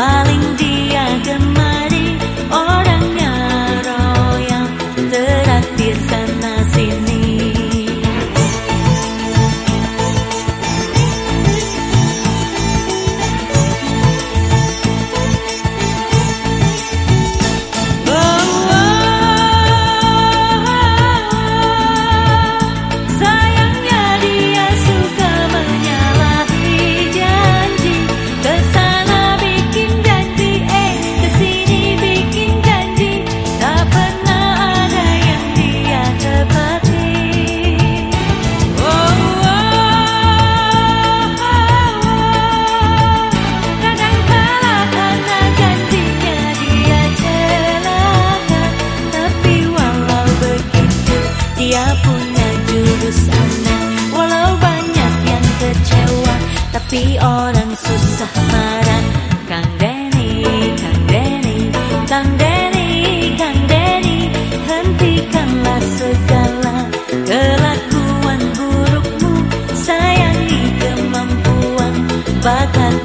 八零 Tapi orang susah marah. Kang Denny, Kang Denny Kang Denny, Kang Denny Hentikanlah segala kelakuan burukmu. Sayangi kemampuan bakat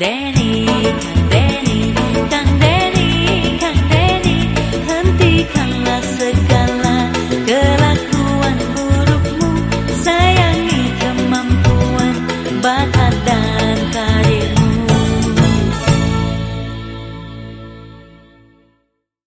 Denny, Kang Denny, Kang Denny, Kang Denny Hentikanlah segala kelakuan burukmu. Sayangi kemampuan bakat dan